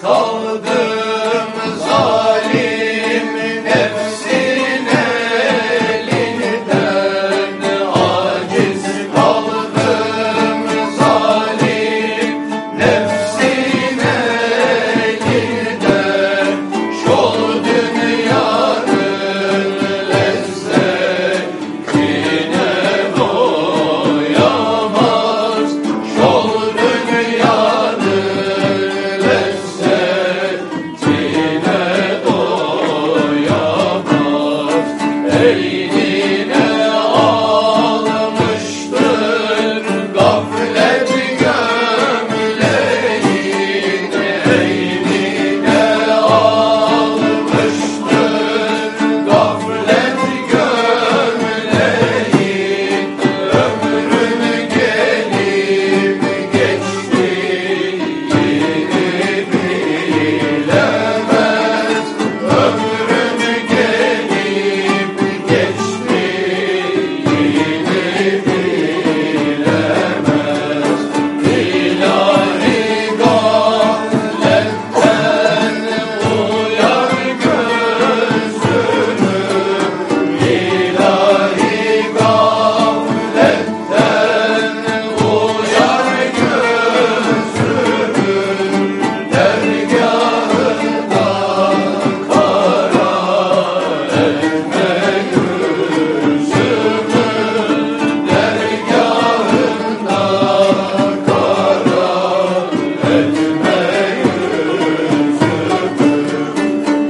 call Yeah.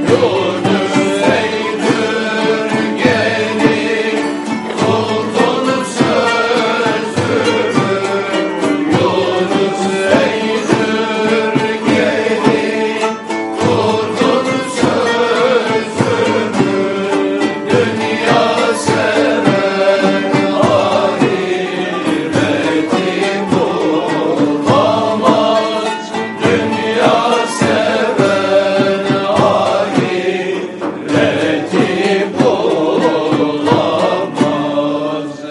요